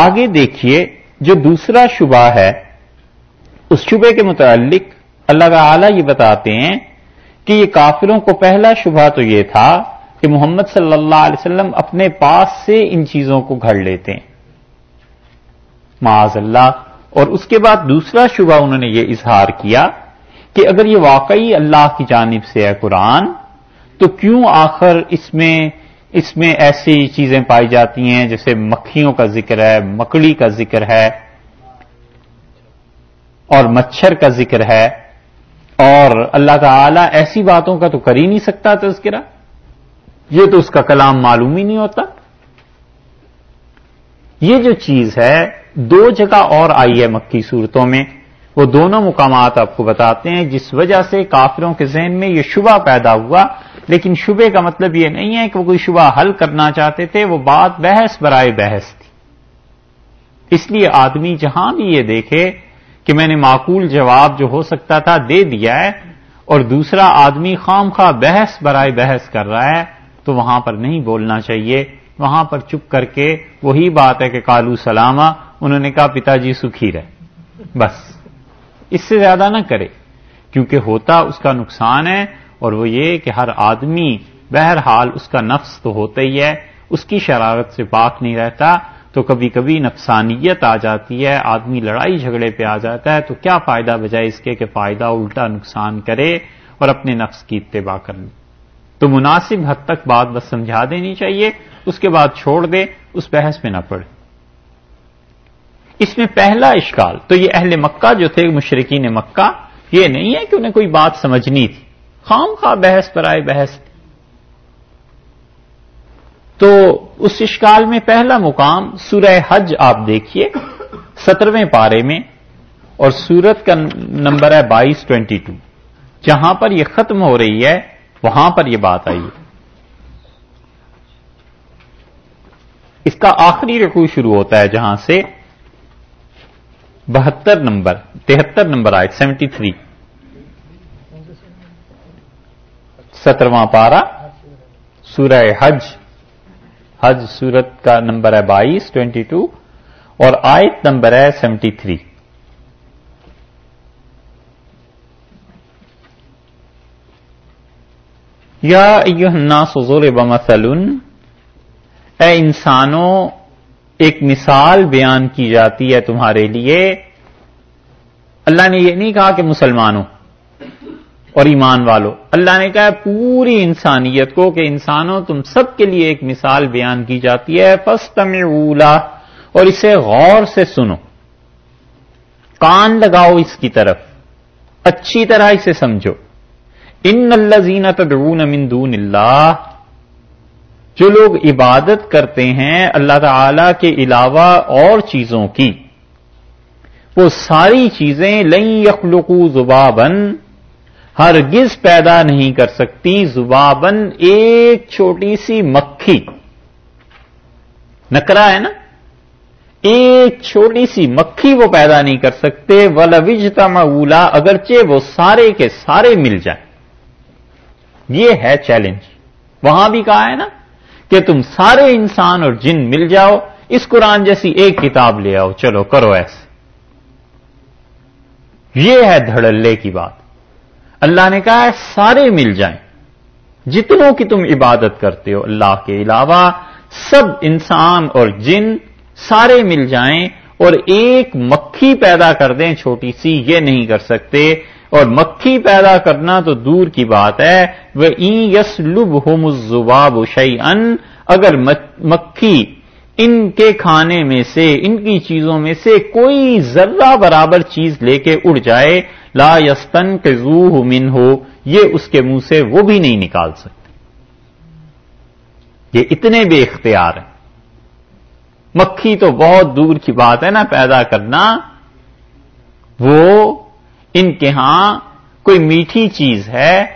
آگے دیکھیے جو دوسرا شبہ ہے، اس شبے کے متعلق اللہ تعالی یہ بتاتے ہیں کہ یہ کافروں کو پہلا شبہ تو یہ تھا کہ محمد صلی اللہ علیہ وسلم اپنے پاس سے ان چیزوں کو گھڑ لیتے ہیں۔ معاذ اللہ۔ اور اس کے بعد دوسرا شبہ انہوں نے یہ اظہار کیا کہ اگر یہ واقعی اللہ کی جانب سے ہے قرآن، تو کیوں آخر اس میں اس میں ایسی چیزیں پائی جاتی ہیں جیسے مکھیوں کا ذکر ہے، مکڑی کا ذکر ہے، اور مچھر کا ذکر ہے۔ اور اللہ تعالی ایسی باتوں کا تو کر ہی نہیں سکتا تذکرہ۔ یہ تو اس کا کلام معلوم ہی نہیں ہوتا۔ یہ جو چیز ہے، دو جگہ اور آئی ہے مکی صورتوں میں۔ وہ دونوں مقامات آپ کو بتاتے ہیں، جس وجہ سے کافروں کے ذہن میں یہ شبہ پیدا ہوا لیکن شبے کا مطلب یہ نہیں ہے کہ وہ کوئی شبہ حل کرنا چاہتے تھے، وہ بات بحث برائے بحث تھی۔ اس لیے آدمی جہاں بھی یہ دیکھے کہ میں نے معقول جواب جو ہو سکتا تھا دے دیا ہے اور دوسرا آدمی خام خواہ بحث برائے بحث کر رہا ہے، تو وہاں پر نہیں بولنا چاہیے۔ وہاں پر چپ کر کے وہی بات ہے کہ کالو سلامہ، انہوں نے کہا پتا جی سکھی رہے۔ بس۔ اس سے زیادہ نہ کرے، کیونکہ ہوتا اس کا نقصان ہے اور وہ یہ کہ ہر آدمی بہرحال اس کا نفس تو ہوتا ہی ہے، اس کی شرارت سے پاک نہیں رہتا، تو کبھی کبھی نفسانیت آ جاتی ہے، آدمی لڑائی جھگڑے پہ آ جاتا ہے، تو کیا فائدہ بجائے اس کے کہ فائدہ الٹا نقصان کرے اور اپنے نفس کی اتباع کرنے تو مناسب حد تک بات بس سمجھا دینی چاہیے، اس کے بعد چھوڑ دے، اس بحث میں نہ پڑے۔ اس میں پہلا اشکال، تو یہ اہل مکہ جو تھے مشرقین مکہ، یہ نہیں ہے کہ انہیں کوئی بات سمجھنی تھی۔ خام خواہ بحث پر آئے، بحث۔ تھی تو اس اشکال میں پہلا مقام سورہ حج آپ دیکھیے، سترویں پارے میں، اور سورت کا نمبر ہے بائیس ٹوینٹی ٹو۔ جہاں پر یہ ختم ہو رہی ہے، وہاں پر یہ بات آئی۔ ہے اس کا آخری رقو شروع ہوتا ہے جہاں سے بہتر نمبر، تہتر نمبر آئے سیونٹی تھری۔ سترواں پارا سورہ حج۔ حج سورت کا نمبر ہے بائیس ٹوینٹی ٹو، اور آیت نمبر ہے سیونٹی تھری۔ یا الناس ضرب مثل اے انسانوں، ایک مثال بیان کی جاتی ہے تمہارے لیے۔ اللہ نے یہ نہیں کہا کہ مسلمانوں اور ایمان والو۔ اللہ نے کہا پوری انسانیت کو کہ انسانوں، تم سب کے لیے ایک مثال بیان کی جاتی ہے۔ فسٹم اولا اور اسے غور سے سنو۔ کان لگاؤ اس کی طرف، اچھی طرح اسے سمجھو۔ ان اللہ زینت من دون اللہ، جو لوگ عبادت کرتے ہیں اللہ تعالی کے علاوہ اور چیزوں کی، وہ ساری چیزیں لئی یخلقو زبابن ہرگز پیدا نہیں کر سکتی زبابن ایک چھوٹی سی مکھی۔ نکرا ہے نا؟ ایک چھوٹی سی مکھی وہ پیدا نہیں کر سکتے۔ ولوجتا مولا اگرچہ وہ سارے کے سارے مل جائیں۔ یہ ہے چیلنج۔ وہاں بھی کہا ہے نا کہ تم سارے انسان اور جن مل جاؤ، اس قرآن جیسی ایک کتاب لے آؤ۔ چلو کرو ایسے۔ یہ ہے دھڑلے کی بات۔ اللہ نے کہا ہے، سارے مل جائیں۔ جتنوں کی تم عبادت کرتے ہو، اللہ کے علاوہ سب انسان اور جن سارے مل جائیں اور ایک مکھی پیدا کر دیں، چھوٹی سی یہ نہیں کر سکتے۔ اور مکھی پیدا کرنا تو دور کی بات ہے۔ وہ یس لب ہوم زباب ان اگر مکھی ان کے کھانے میں سے، ان کی چیزوں میں سے کوئی ذرہ برابر چیز لے کے اڑ جائے لا یستن کے زو من ہو یہ اس کے منہ سے وہ بھی نہیں نکال سکتے۔ یہ اتنے بے اختیار ہیں۔ مکھی تو بہت دور کی بات ہے نا، پیدا کرنا۔ وہ ان کے ہاں کوئی میٹھی چیز ہے،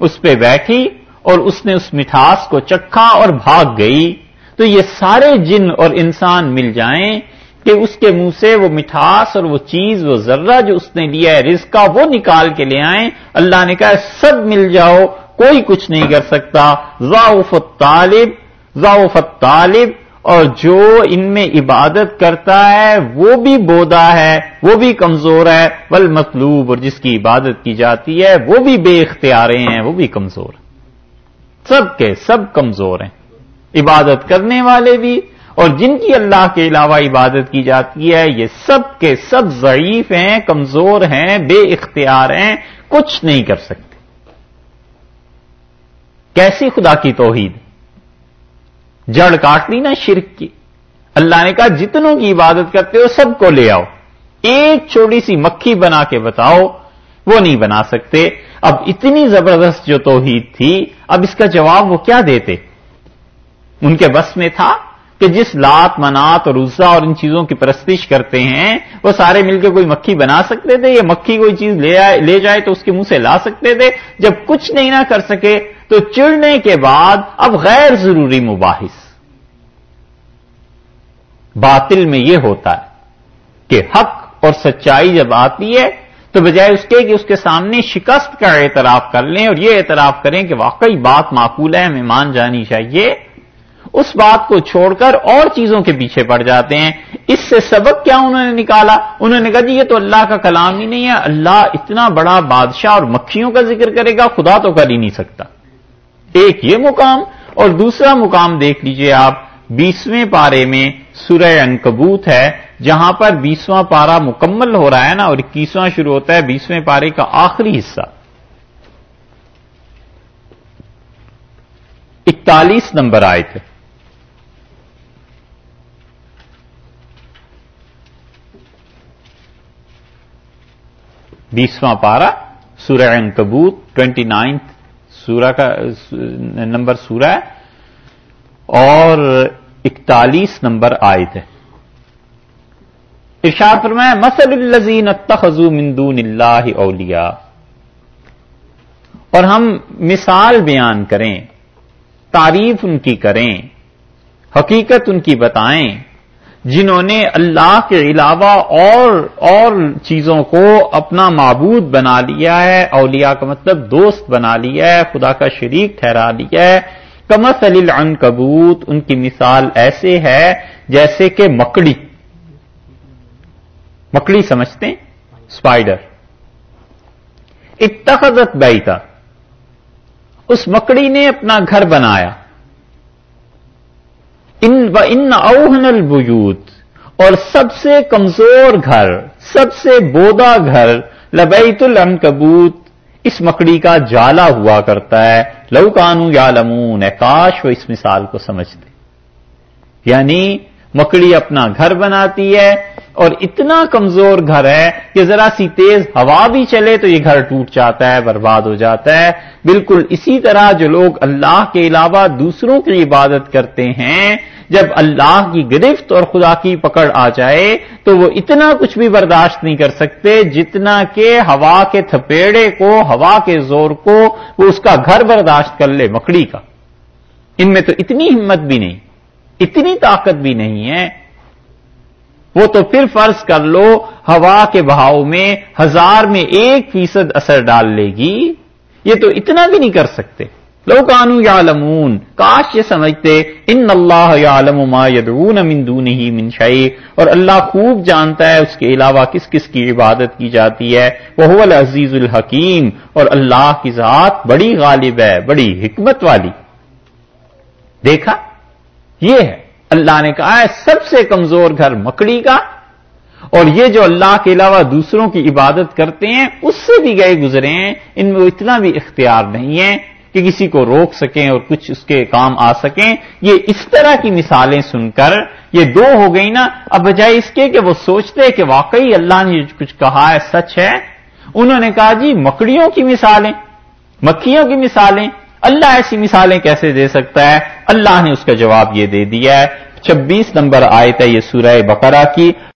اس پہ بیٹھی اور اس نے اس مٹھاس کو چکھا اور بھاگ گئی۔ تو یہ سارے جن اور انسان مل جائیں کہ اس کے منہ سے وہ مٹھاس اور وہ چیز، وہ ذرہ جو اس نے لیا ہے رزق کا، وہ نکال کے لے آئیں۔ اللہ نے کہا، سب مل جاؤ، کوئی کچھ نہیں کر سکتا۔ ضعف طالب ضعف طالب اور جو ان میں عبادت کرتا ہے، وہ بھی بودا ہے، وہ بھی کمزور ہے۔ بل مطلوب اور جس کی عبادت کی جاتی ہے، وہ بھی بے اختیارے ہیں، وہ بھی کمزور سب کے سب کمزور ہیں۔ عبادت کرنے والے بھی اور جن کی اللہ کے علاوہ عبادت کی جاتی ہے، یہ سب کے سب ضعیف ہیں، کمزور ہیں، بے اختیار ہیں، کچھ نہیں کر سکتے۔ کیسی خدا کی توحید؟ جڑ کاٹ لی نا شرک کی۔ اللہ نے کہا، جتنوں کی عبادت کرتے ہو، سب کو لے آؤ۔ ایک چھوٹی سی مکھی بنا کے بتاؤ، وہ نہیں بنا سکتے۔ اب اتنی زبردست جو توحید تھی، اب اس کا جواب وہ کیا دیتے؟ ان کے بس میں تھا۔ کہ جس لات منات اور عزا اور ان چیزوں کی پرستش کرتے ہیں، وہ سارے مل کے کوئی مکھی بنا سکتے تھے، یا مکھی کوئی چیز لے جائے تو اس کے منہ سے لا سکتے تھے۔ جب کچھ نہیں نہ کر سکے تو چڑنے کے بعد اب غیر ضروری مباحث۔ باطل میں یہ ہوتا ہے کہ حق اور سچائی جب آتی ہے، تو بجائے اس کے کہ اس کے سامنے شکست کا اعتراف کر لیں اور یہ اعتراف کریں کہ واقعی بات معقول ہے، ہمیں مان جانی چاہیے۔ اس بات کو چھوڑ کر اور چیزوں کے پیچھے پڑ جاتے ہیں۔ اس سے سبق کیا انہوں نے نکالا؟ انہوں نے کہا جی یہ تو اللہ کا کلام ہی نہیں ہے۔ اللہ اتنا بڑا بادشاہ اور مکھیوں کا ذکر کرے گا، خدا تو کر ہی نہیں سکتا۔ ایک یہ مقام اور دوسرا مقام دیکھ لیجیے آپ۔ بیسویں پارے میں سورہ انکبوت ہے، جہاں پر بیسواں پارا مکمل ہو رہا ہے نا، اور اکیسواں شروع ہوتا ہے بیسویں پارے کا آخری حصہ۔ اکتالیس نمبر آئے تھے بیسواں پارا سورہ انکبوت ٹوینٹی نائنتھ سورہ کا، نمبر سورہ ہے، اور اکتالیس نمبر آئے تھے ارشاد فرمایا مسل الزین اتخذو من دون اللہ اولیاء اور ہم مثال بیان کریں، تعریف ان کی کریں، حقیقت ان کی بتائیں۔ جنہوں نے اللہ کے علاوہ اور اور چیزوں کو اپنا معبود بنا لیا ہے، اولیاء کا مطلب دوست بنا لیا ہے، خدا کا شریک ٹھہرا لیا ہے۔ کمس علی کبوت ان کی مثال ایسے ہے جیسے کہ مکڑی۔ مکڑی سمجھتے ہیں؟ اسپائڈر اتخذت بیتا۔ اس مکڑی نے اپنا گھر بنایا۔ ان ان اوہن البیوت، اور سب سے کمزور گھر، سب سے بودا گھر، لبیت العنکبوت، اس مکڑی کا جالا ہوا کرتا ہے۔ لو کانو یا لمون کاش وہ اس مثال کو سمجھ دے یعنی مکڑی اپنا گھر بناتی ہے اور اتنا کمزور گھر ہے کہ ذرا سی تیز ہوا بھی چلے تو یہ گھر ٹوٹ جاتا ہے، برباد ہو جاتا ہے۔ بالکل اسی طرح جو لوگ اللہ کے علاوہ دوسروں کی عبادت کرتے ہیں، جب اللہ کی گرفت اور خدا کی پکڑ آ جائے تو وہ اتنا کچھ بھی برداشت نہیں کر سکتے جتنا کہ ہوا کے تھپیڑے کو، ہوا کے زور کو وہ اس کا گھر برداشت کر لے مکڑی کا۔ ان میں تو اتنی ہمت بھی نہیں، اتنی طاقت بھی نہیں ہے۔ وہ تو پھر فرض کر لو ہوا کے بہاؤ میں ہزار میں ایک فیصد اثر ڈال لے گی۔ یہ تو اتنا بھی نہیں کر سکتے۔ لو کانو یا لمون کاش یہ سمجھتے، ان اللہ یا یدعون من دونه من شعی اور اللہ خوب جانتا ہے اس کے علاوہ کس کس کی عبادت کی جاتی ہے۔ وہ العزیز الحکیم۔ اور اللہ کی ذات بڑی غالب ہے، بڑی حکمت والی۔ دیکھا؟ یہ ہے۔ اللہ نے کہا ہے سب سے کمزور گھر مکڑی کا اور یہ جو اللہ کے علاوہ دوسروں کی عبادت کرتے ہیں، اس سے بھی گئے گزرے ہیں، ان میں اتنا بھی اختیار نہیں ہے کہ کسی کو روک سکیں اور کچھ اس کے کام آ سکیں۔ یہ اس طرح کی مثالیں سن کر یہ دو ہو گئی نا، اب بجائے اس کے کہ وہ سوچتے کہ واقعی اللہ نے کچھ کہا ہے، سچ ہے۔ انہوں نے کہا جی مکڑیوں کی مثالیں، مکھیوں کی مثالیں اللہ ایسی مثالیں کیسے دے سکتا ہے؟ اللہ نے اس کا جواب یہ دے دیا ہے۔ چھبیس نمبر آئے تھے یہ سورہ بقرہ کی۔